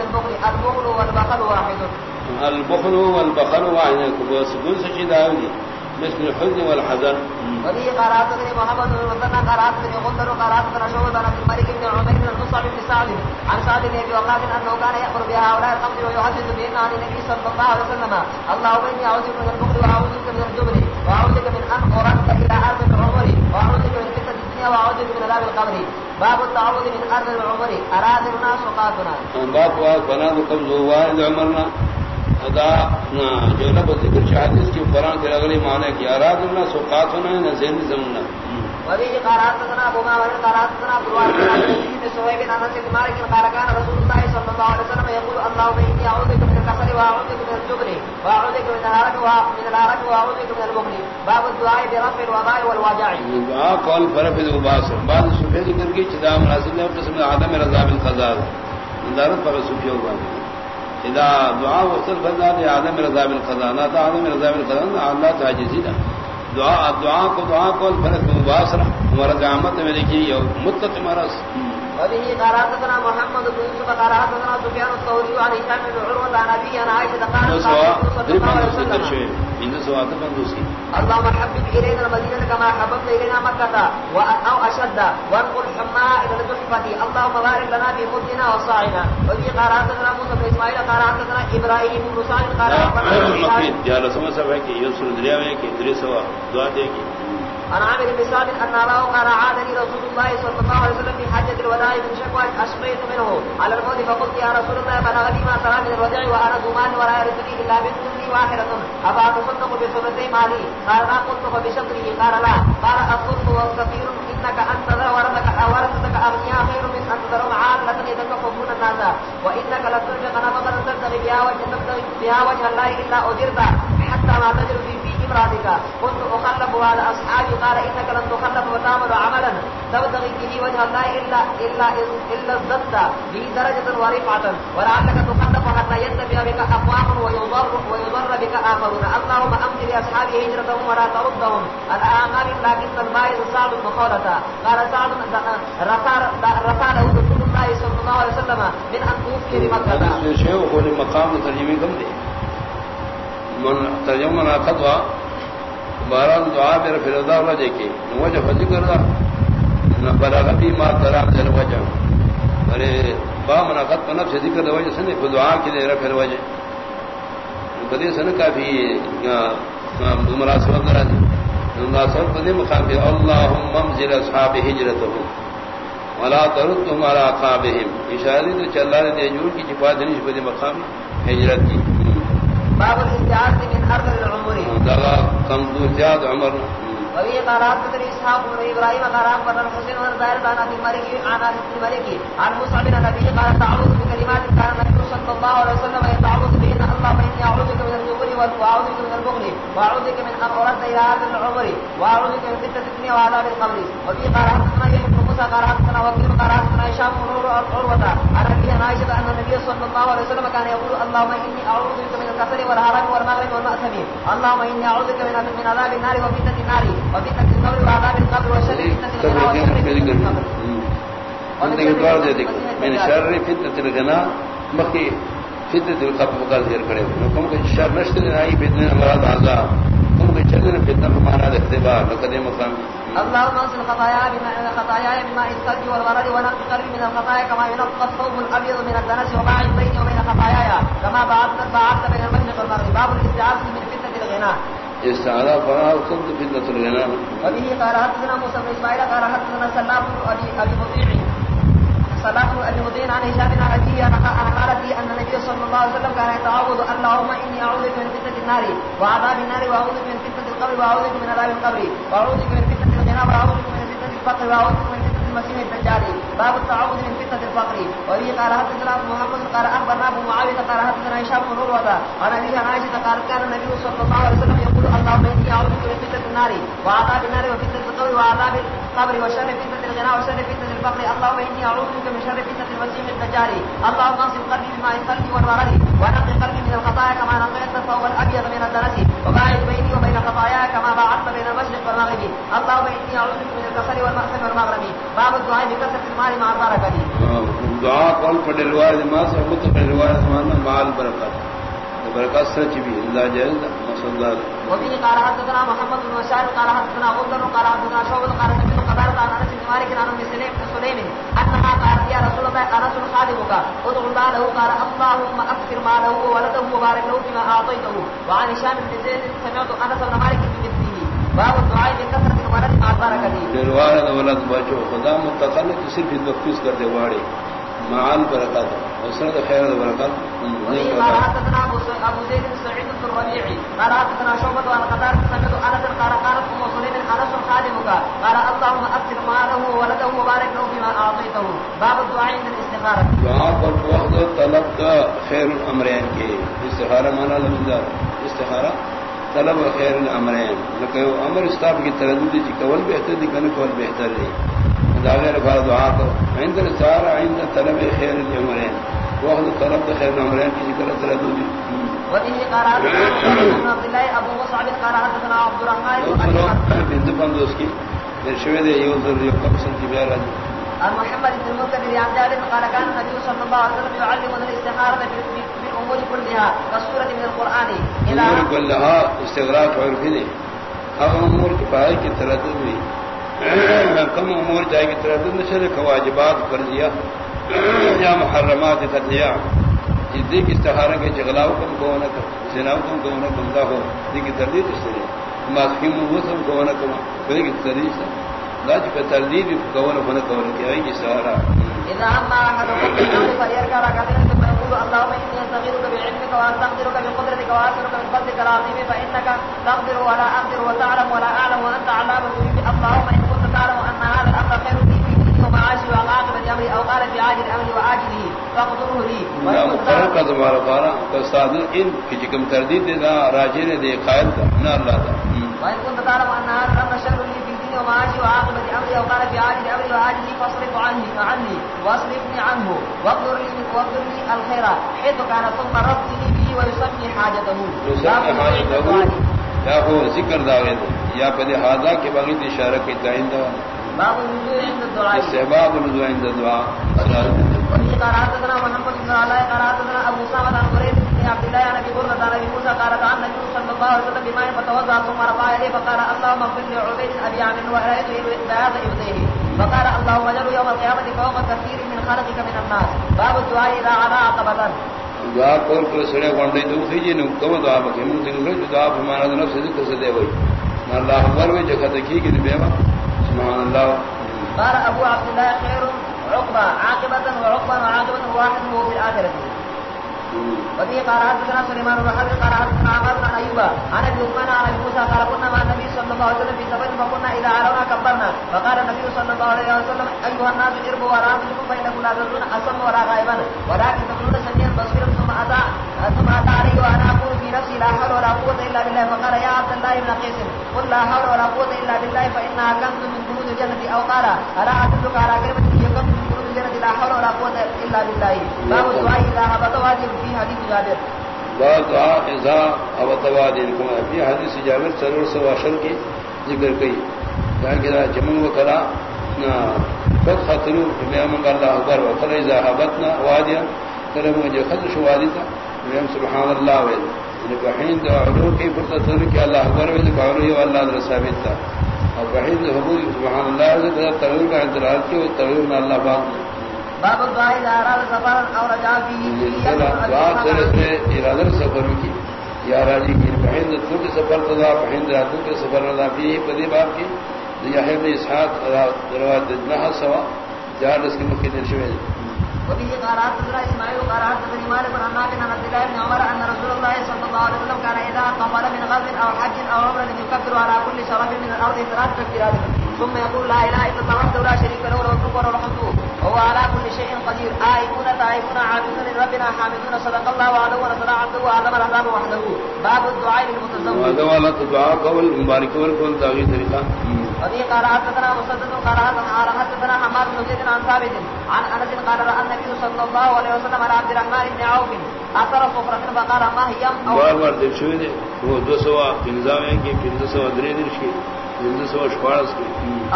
البخل. البخل والبخل واحد. والبخل واحد. سكون سجداوي. مثل الحزن والحزن. وبه قرات بن محمد المثنى قرات بن غندر قرات بن شعبة عن الملك بن عمير بن المصعب بن سعد عن سعد بن ابي وقاص انه كان يامر بهؤلاء الخمس ويحدث بهن عن النبي صلى الله عليه وسلم. اللهم اني اعوذ بك من البخل واعوذ بك من الجبن واعوذ بك من ان ارد الى ارض العمر واعوذ بك من الدنيا واعوذ بك من عذاب القبر. باب التعوذ من ارض العمر باب بنا قبض عمرنا. جو نہ ذکر شہادت کی قرآن کے اگلے معنی کی اراد اللہ سوقات ہونا ہے نہ ذہن زمنا وبه قرات لنا ابو معمر قرات لنا ابو الوارث بن سويد بن انس بن مالك قال كان رسول الله صلى الله عليه وسلم يقول اللهم اني اعوذ بك من الكسل واعوذ بك من الجبن واعوذ بك من الهرج ومن الهرج واعوذ بك من البخل باب الدعاء برفع الوباء والوجع دعاء قول فرف الوباس بعد صوفے ذکر کی چدا مناسب نے قسم عدم رضا بالقضاء مدارت پر صوفیوں کا اذا دعاء وصل بدا عدم رضا بالقضاء نہ عدم رضا بالقضاء اللہ تعجزی دعا دعا کو دعا کو فرق مباسرہ ہمارا قیامت میں دیکھیے مدت مرض وبه قراتنا محمد بن يوسف قراتنا سفيان الثوري عن هشام بن عروة عن أبي عن عائشة قال صلى الله عليه وسلم. اللهم حبب إلينا المدينة كما حببت إلينا مكة أو أشد. وانقل حماء إلى الجحفة اللهم بارك لنا في مدنا وصاعنا. وبه قراتنا موسى بن إسماعيل قراتنا إبراهيم بن سعد قراتنا جا رسم سب ہے کہ یوسف دریا میں کہ درس ہوا دعا دے گی عن عامر بن سعد ان راه قال عادني رسول الله صلى الله عليه وسلم في حجه الوداع من شكوى اشقيت منه. على الموت فقلت يا رسول الله بلغني ما ترى من الوداع وانا ضمان ولا يرثني الا بنت واحده افا تصدق بثلثي مالي؟ قال ما قلت فبشطره قال، لا. قال الصدق وكثير انك انت ذا ورثك ورثتك اغنياء خير من ان تذرهم عالة يتكففون الناس. وانك لتنفق نفقا تبتغي بها وجه الله الا اجرت حتى ما تجر في امراتك كنت اخلف على اصحابي قال انك لن تخلف وتعمل عملا. تبتغي به وجه الله الا الا الا ازددت به درجه ورفعه ولعلك تخلف حتى يتبع بك اقوام ويضر ويضر بك اخرون اللهم امضي لاصحابي هجرتهم ولا تردهم. الاعمال لكن البائس سعد مخالة قال سعد رفع له رسول الله صلى الله عليه وسلم من ان توفي بمكه شيخ مقام ترجمه کم دے من ترجمہ مناقض ہوا باران دعا میرا فردا اللہ دیکھے وجہ فضی کر رہا۔ نہ بلاغتی ما ترا من وجہ۔ ارے، با مناقض پر نفس ذکر دے وجہ، سنے دعا کے لیے رفع وجہ۔ بدی سن کافی مناسبت کرا رہا مناسبت بدی مقام پہ اللهم انزل اصحاب هجرتهم ولا تردهم على عقابهم اشارہ تو چل رہا ہے جو کی چپا دنش بدی مقام ہجرت کی۔ باب الانتعاز من ارض العمر دغا کم دور زیاد عمر. وفي قرات بن اسحاق بن ابراهيم قرات بن الحسين بن زاهر بن ابي مريم عن ابي مريم عن موسى بن النبي قال تعوذ بكلمات كان النبي صلى الله عليه وسلم يتعوذ بهن اللهم اني اعوذ بك من الجبن واعوذ بك من البخل واعوذ بك من ان ارد الى ارض العمر واعوذ بك من فتنه الدنيا وعذاب القبر. وفي قرات بن موسى قرات بن وكيل قرات بن هشام بن عروه عن ابي عائشه ان النبي صلى الله عليه وسلم كان يقول اللهم اني اعوذ بك من الكسل والهرم والمغرب والمأثم اللهم اني اعوذ بك من من عذاب النار وفتنه النار وفتنه القبر وعذاب القبر وشر فتنه الغنى وشر فتنة القبر من شر فتنة الغنى مخي فتنة القبر وقال ذكر کرے حکم کہ شر نشت نہیں فتنہ مراد عذاب حکم کہ چلے فتنہ بمعنى الاختبار لقد مقام اللهم انزل خطايا بما خطايا بما الثلج والبرد ونقي قلبي من الخطايا كما ينقى الثوب الابيض من الدنس وباعد بيني وبين خطاياي. كما بعدت بعدت بين المشرق والمغرب باب الاستعاذة من فتنة الغنى استعاذة فراغ كنت فتنة الغنى وبه قال حدثنا موسى بن اسماعيل قال حدثنا سلام ابي ابي مطيع. سلام ابي مطيع عن هشام عن ابي انا قالت لي ان النبي صلى الله عليه وسلم كان يتعوذ اللهم اني اعوذ بك من فتنة النار وعذاب النار واعوذ بك من فتنة القبر واعوذ بك من عذاب القبر واعوذ بك من فتنة الغنى واعوذ بك من فتنة الفقر واعوذ بك من المسيح الدجال. باب التعوذ من الفقر. وبه قال حدثنا ابو محمد، قال اخبرنا ابو معاوية، قال حدثنا هشام بن عروة، عن ابي عائشه قال كان النبي صلى الله عليه وسلم يقول اللهم اني بك من فتنة النار وعذاب النار وفتنة القبر وعذاب القبر وشر فتنة الغنى وشر فتنة الفقر اللهم اني اعوذ بك من شر فتنة المسيح الدجال اللهم انصب قلبي بماء الثلج والمغرب ونقي قلبي من الخطايا كما نقيت الثوب الابيض من الدنس وباعد بيني وبين خطاياي كما باعدت بين المشرق والمغرب اللهم اني اعوذ بك من الكسل والمأثم والمغرب باب الدعاء بكثرة المال مع البركة قول پر ما سے مت پر روایت مانا مال برکت. سچ بھی، اللہ جائز وفي قال حدثنا محمد بن بشار قال حدثنا غندر قال حدثنا شعبة قال سمعت قبارة عن انس بن مالك عن ام سليم بن سليم انها قالت يا رسول الله انس خادمك ادعو الله له قال اللهم اكثر ماله وولده وبارك له فيما اعطيته وعن هشام بن زيد سمعت انس بن مالك بمثله باب الدعاء بكثرة الولد مع البركة. روایت ولد بچو خدا متخلق صرف کر دے واڑے معال برکات وسرد خیر برکات وفي قال حدثنا ابو زيد بن سعيد بن الربيع قال حدثنا شعبة عن قتادة سمعت انس قال قالت ام سليم انس خادمك قال اللهم اكثر ماله وولده وبارك له فيما اعطيته باب الدعاء عند الاستخارة وہاں پر وحد طلب کا خیر الامرین کے استخارہ مانا لمدار استخارہ طلب خیر الامرین. امر استاف کی تردد جی کول بہتر دی کن کول بہتر دی. داغیر فار دعا کرو عند الاستخارہ عند طلب خیر الامرین. وحد طلب خیر الامرین کی ذکر تردد جی وفيه قال حدثنا محمد بن عبد الله ابو مصعب قال حدثنا عبد الرحمن بن أبي بند بندوس کی ارشوید یو ذر یو قبسن کی بیارا عن محمد بن المنكدر عن جابر قال كان النبي صلى الله عليه وسلم يعلمنا الاستخارة في في- في الامور كلها كالسورة من القرآن الى امور کو لہا استغراق اور بھی اب امور کی پائے کی تردد ہوئی کم امور جائے کی تردد نشر واجبات کر دیا یا محرمات کر دیا جدی کی استخارہ کے جگلاؤ کم کو نہ کر سناؤ کم کو نہ کمتا ہو دی کی تردید اس طرح۔ ماسکی موسم کو نہ کم کوئی کی تردید سے لاج جی کا تردید کو نہ ہونا کو نہ کیا یہ جی سہارا۔ إذا أما أحدكم فليركع ركعتين ثم يقول اللهم إني أستغيثك بعلمك وأستقدرك بقدرتك وأسألك من فضلك العظيم فإنك تقدر ولا أقدر وتعلم ولا أعلم وأنت علام الغيوب اللهم أمري أو قال في عاجل أمري وآجله فاقدره لي. فرق تمہارا پارا استاد ان کی تردید دے دا راجے نے دے قائل کا نہ اللہ دا وإن كنت تعلم أن هذا الأمر شر لي في ديني ومعاشي وعاقبة أمري أو قال في عاجل أمري وآجله فاصرف عني عني واصرفني عنه. واقدر لي واقدر لي الخير حيث كان ثم ربطني به ويسمي حاجته. باب حاجت عند ہو الدعاء. یا ہو ذکر داغے دے یا پدے حاضا کے باغی تے اشارہ کی تائندہ باب الوضوء عند الدعاء. استحباب قال حدثنا محمد بن علاء قال حدثنا ابو سامة عن قريب بن عبد الله عن ابي بردة عن ابي موسى قال عن النبي صلى الله عليه وسلم بماء فتوضا ثم رفع يديه فقال اللهم اغفر لعبيد ابي عامر ورايته بياض يديه فقال اللهم اجعله يوم القيامة فوق كثير من خلقك من الناس. باب الدعاء اذا علا عقبة. دعا کول کر سڑے گونڈے دو تھی جی نو کم دعا بکے من دن دعا ہمارا نفس سے دے وئی اللہ اکبر میں جگہ تکی کہ بیوا سبحان اللہ قال ابو عبد الله خير عقبة، عاقبة وعقبة وعاقبة واحد هو في الآخرة. وفي قال حدثنا سليمان بن حرب، قال حدثنا عمر بن ايوب عن ابي عثمان عن ابي موسى، قال كنا مع النبي صلى الله عليه وسلم في سفر، فكنا اذا علونا كبرنا. فقال النبي صلى الله عليه وسلم ايها الناس اربوا وراء وراءكم فانكم لا تدرون اصم ولا غائبا. ولكن تقولون سميعا بصيرا، ثم اتى ثم اتى علي وانا اقول في نفسي لا حول ولا قوه الا بالله. فقال يا عبد الله بن قيس، قل لا حول ولا قوه الا بالله فانها كنز من كنوز الجنه او قال الا ادلك على كلمه هي كنز من كنوز الجنه لا حول ولا قوه الا بالله. باب الدعاء اذا هبط واجب في حديث جابر. بعض دعا اذا او تواد ان کو ابھی حدیث جابر سرور سو اشر کی ذکر کی جان کے جمن و کرا نا خود خطرو میں من اللہ اکبر و خر اذا حبتنا وادیا کرم جو خد شو وادی تھا میں سبحان اللہ و ان کو دعا علو کی فرصت ہو کہ اللہ اکبر و ذکر یہ اللہ در تھا اور بحین حبوب سبحان اللہ تغیر کا انتظار کی تغیر میں اللہ پاک باب الدعاء اذا اراد سفرا او رجع فيه دعا ارادہ سفر کی۔ یا راجی کی بہند تو کے سفر تدا بہند راتو کے سفر رضا بھی پدی باب کی۔ یا ہے اسحاق روایت نہ سوا جہاں اس کے مکہ وبه قال حدثنا اسماعيل قال حدثني مالك عن نافع عن عبد الله بن عمر ان رسول الله صلى الله عليه وسلم كان اذا قبل من غزو او حج او عمره يكبر على كل شرف من الارض ثلاث تكبيرات ثم يقول لا اله الا الله وحده لا شريك له له الملك وله الحمد. وهو على كل شيء قدير. آيبون تائبون عابدون لربنا حامدون. صدق الله وعده ونصر عبده وعظم الاحزاب وحده. باب الدعاء للمتزوج. وعدہ والا تو دعا قول مبارک ور کون تاغی وفي قال حدثنا مسدد قال حدثنا حماد بن زيد عن ثابت عن انس قال راى النبي صلى الله عليه وسلم على عبد الرحمن بن عوف اثر صفرة فقال ما هي او بار بار دل شوی دے وہ دو سوا نظام ہے کہ پھر دو سوا درے درش کی ہندو سو اشپاڑس کی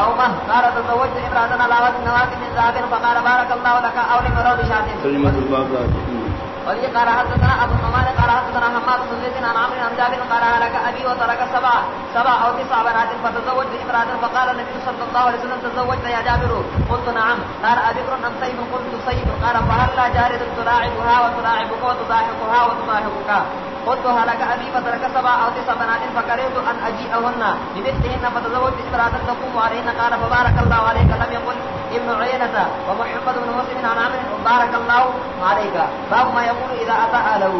او من قال تزوجت امرأة على وزن نواة من ذهب فقال بارك الله لك او لمرو بشاة ترجمة الباب وفي قال حدثنا ابو النعمان قال حدثنا حماد بن زيد عن عمرو عن جابر قال هلك ابي وترك سبع سبع او تسع بنات فتزوجت امرأة فقال النبي صلى الله عليه وسلم تزوجت يا جابر قلت نعم قال ابكر ام سيد قلت سيد قال فهل لا جارد تلاعبها وتلاعبك وتضاحكها وتضاحكك قلت هلك ابي فترك سبع او تسع بنات فكرهت ان اجيئهن بمثلهن فتزوجت امرأة تقوم عليهن قال فبارك الله عليك لم يقل ابن عيينة ومحمد بن مسلم عن عمرو بارك الله عليك باب ما يقول اهله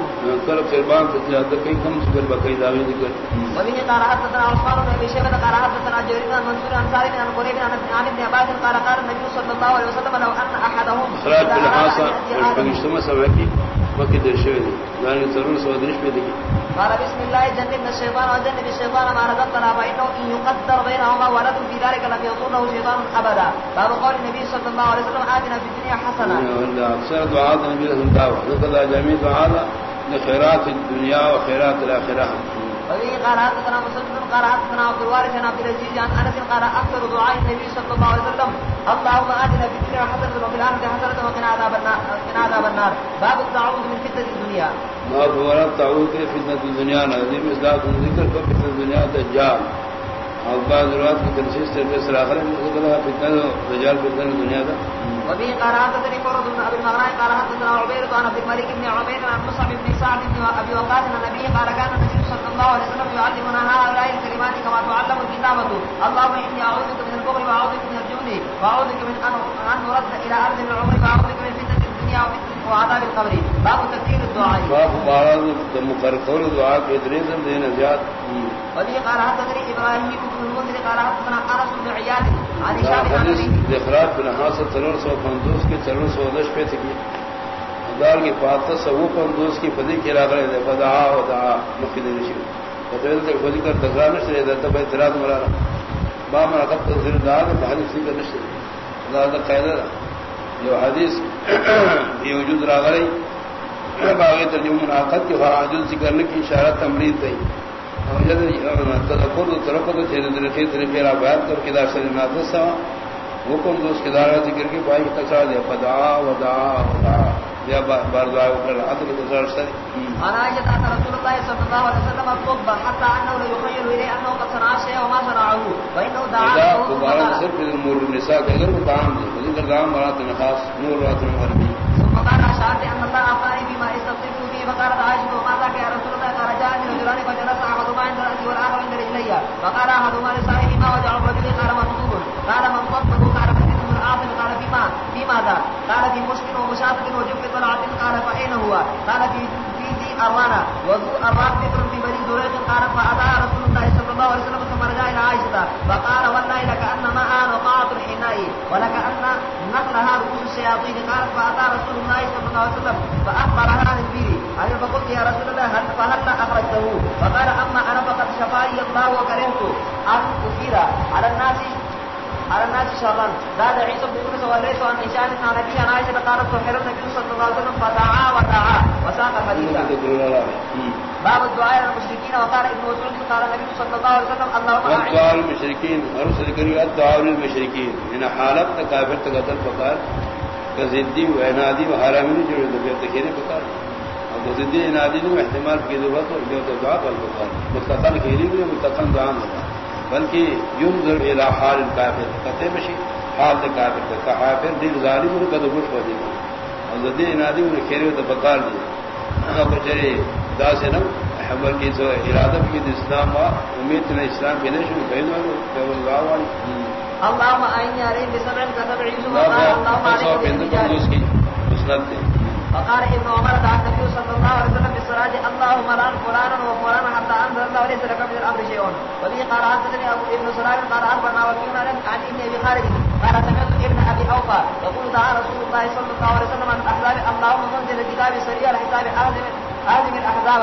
کرب قربان سے زیادہ کئی کم سے کر بقی دعوی ذکر وبه قال حدثنا عثمان بن ابي شيبه قال حدثنا جرير بن منصور عن سالم عن قريب عن ابن عباس قال قال النبي صلى الله عليه وسلم لو ان احدهم خراج پر حاصل پنجتمہ سمے کی وقت درشوی دی یعنی ضرور سو درش پہ دی قال بسم الله جنبنا الشيطان وجنب الشيطان ما رزقنا فانه ان يقدر بينهما ولد في ذلك لم يكن له شيطان ابدا باب قول النبي صلى الله عليه وسلم اتنا في الدنيا حسنه اکثر دعا نبی رسول دعوا ذکر جميع دعا خیرات الدنیا و خیرات الاخرہ وبه قال حدثنا مسلم قال حدثنا عبد الوارث عن عبد العزيز عن انس قال اكثر دعاء النبي صلى الله عليه وسلم. اللهم اتنا في الدنيا حسنه وفي الاخره حسنه وقنا عذاب النار وقنا عذاب النار. باب التعوذ من فتنه الدنيا. ما بورا تعوذ کے فتنہ الدنیا نظیم اصلاح ذکر کو فتنہ الدنیا دجال. اور بعض روایت کی تنسیص سے میں ذکر ہے فتنہ دجال فتنہ دنیا دا وبه قال حدثني فرد بن ابي المغراء قال حدثنا عبيد عن عبد الملك بن عبيد عن مصعب بن سعد بن ابي وقاص عن النبي قال كان النبي صلى الله عليه وسلم يعلمنا هؤلاء الكلمات كما تعلم الكتابة اللهم اني اعوذ بك من البخل واعوذ بك من الجبن واعوذ بك من ان نرد الى ارض العمر واعوذ بك من فتنة الدنيا وعذاب القبر. باب تكثير الدعاء. باب بارا مقرر قول دعا کے دریزم دینا زیاد وبه قال حدثني ابراهيم بن المنذر قال حدثنا انس بن عياد عن هشام اخراج بن حاصل پہ تھی۔ دار کی پاتہ سو پندوس کی پدی کی راغ رہے فدعا و دعا مفید نشی خودی کر تکرار نشتے رہے دتا بھائی تراد مرانا با قب تنظیر دعا دے بحدیث سی کر نشتے دا دا جو حدیث یہ وجود راغ رہی۔ باغی ترجمہ مناقض کی حاجل ذکر نے کی اشارہ تمرید دی تذکر تو طرف کو چیز درخی طریقے را بیان کر کے دار سے ناتھ حکم دوست کے دارا ذکر کی پائی تکرار دیا فدعا ودعا ودعا یا بار دعا وکر عدل تکرار سے عن عائشة أن رسول الله صلى الله عليه وسلم الطب حتى أنه لا يخيل إليه قد صنع شيئا وما صنعه وإنه دعا اذا صرف امور النساء کے اگر وہ دے ذکر دام مرات خاص نور رات میں غربی ثم قال أشعرت أن الله أعطاني بما استطيب به فقالت عائشة وما ذاك يا رسول الله قال جاءني رجلان فجلس أحدهما عند رأسي والآخر عند رجلي فقال أحدهما لصاحبه ما وجع الرجل قال مكتوب. قال من ضبطه قال فتنة بن عاصم قال فيما في ماذا قال في مشكل ومشاطب وجب طلعة قال فأين هو؟ قال في في ذي أروانا. وذو أروان فكر في بني زريق، قال فأتى رسول الله صلى الله عليه وسلم ثم رجع إلى عائشة، فقال والله لكأن ماء وقعت الحناء ولكأن نقلها رؤوس الشياطين قالت فأتى رسول الله صلى الله عليه وسلم فأخبرها عن البير فقلت يا رسول الله، هل فهل أخرجته؟ فقال أما شفاني الله وكرهت أن أثير على الناس على الناس شرا زاد عيسى بن يونس وليس عن هشام عن ابي عن عائشه قالت سحر النبي صلى الله عليه وسلم فدعا ودعا وساق الحديث باب الدعاء للمشركين وقال ابن مسعود قال النبي صلى الله عليه وسلم اللهم اعن والدعاء المشركين ارسل کری الدعاء للمشركين ان حالت تا کافر تا قتل فقال کزدی و انادی و حرامی جو دبیت تکینے فقال کزدی انادی نے احتمال کی ضرورت اور جو مستقل کھیلی بھی مستقل دعا نہ بلکہ الى حال الكافر کتے مشی حال کافر کا کافر دل ظالم نے کدو خوش ہو دی اور زدی انادی نے کھیرے تو فقال دی اگر دا سے نہ حمل کی سو ارادہ کی اسلام وا امید نے اسلام کے نہیں شروع کہیں وہ دعا والی اللهم اعني عليه بسبع كسبع يوسف وقال اللهم عليك بالرجال اس کی مسند وقال ابن عمر دعا النبي صلى الله عليه وسلم بالصلاة اللهم لعن فلانا وفلانا حتى انزل الله ليس لك من الامر شيء. وبه قال حدثني ابو ابن سلام قال اخبرنا وكيل عن عن ابن ابي خالد. قال سمعت ابن ابي اوفى يقول دعا رسول الله صلى الله عليه وسلم عن الاحزاب اللهم منزل الكتاب سريع الحساب اهزم هذه الاحزاب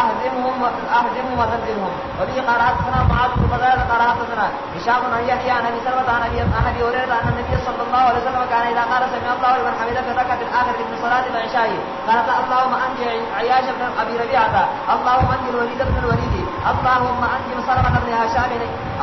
اهزمهم اهزمهم وزلزلهم. وبه قال حدثنا معاذ بن فضيل قال حدثنا هشام بن يحيى عن ابي سلمة عن ابي عن ابي هريره ان النبي صلى الله عليه وسلم كان اذا قال سمع الله لمن حمده في الركعه الاخره من صلاه العشاء قالت اللهم انجي عياش بن ابي ربيعه اللهم انجي الوليد بن الوليد. اللهم انجم سلمة بن هشام.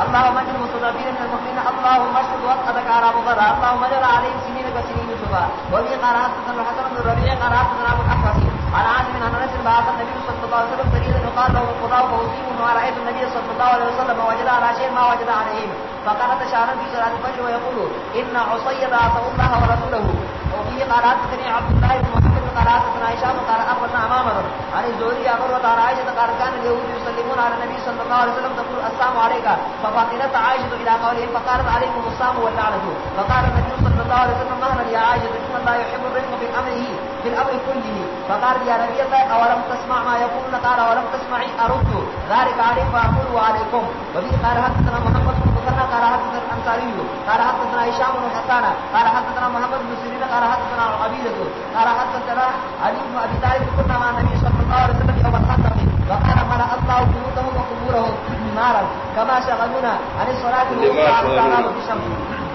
اللهم انجم المستضعفين من المؤمنين. اللهم اشهد وقتك على مضر اللهم اجعل عليهم سنين كسنين يوسف وفي قراءة الحسن بن الربيع قراءة ابو الاحوص عن عاصم عن انس بعث النبي صلى الله عليه وسلم سيدا يقال له القضاء فاصيبهم ورايت النبي صلى الله عليه وسلم وجد على شيء ما وجد عليهم. فقالت شعرا في صلاه الفجر ويقول ان عصيب عصوا الله ورسوله. وفي قراءة عبد الله بن محمد قراءة عائشة قال أخبرنا أمامنا عن الزهري أمر عائشة قال كان اليهود يسلمون على النبي صلى الله عليه وسلم، تقول السلام عليك ففاطمة عائشة إلى قولهم فقالت عليكم السلام واللعنة فقال النبي صلى الله عليه وسلم مهلا يا عائشة إن الله يحب الرزق في أمره، في الأمر كله. فقال يا نبي الله أولم تسمع ما يقول؟ قال، أولم تسمعي؟ أرد. ذلك عليك فأقول عليكم. وفي قال، حدثنا محمد مكرنا قال حدثنا الأنصاري قال حدثنا هشام بن حسان قال حدثنا محمد بن سيرين قال حدثنا عبيدة قال حدثنا علي بن أبي طالب كنا مع النبي صلى الله عليه وسلم يوم الخندق وقال ملأ الله بيوتهم وقبورهم نارا كما شغلونا عن الصلاة والسلام بالشمس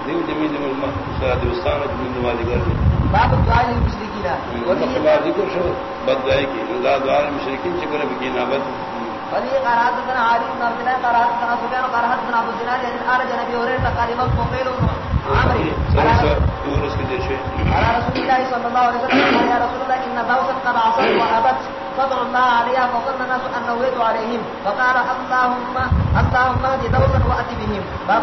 دیو جمی جمی صلاة وستانة من نمازی کرنے باب الدعاء للمشركين وفي ذکر شو بد دعائی کی اللہ دعا المشرکین چکر بکی نابد ولی قرات بن علی بن عبد الله قرات بن سفيان قرات بن ابو الزناد ان ارج نبي هريره قال امام مقيل عمرو على رسول الله صلى الله عليه وسلم يا رسول الله ان دوسا قد عصت وابت فضل الله عليها فظن الناس ان نويت عليهم فقال اللهم اللهم اهد دوسا واتي بهم باب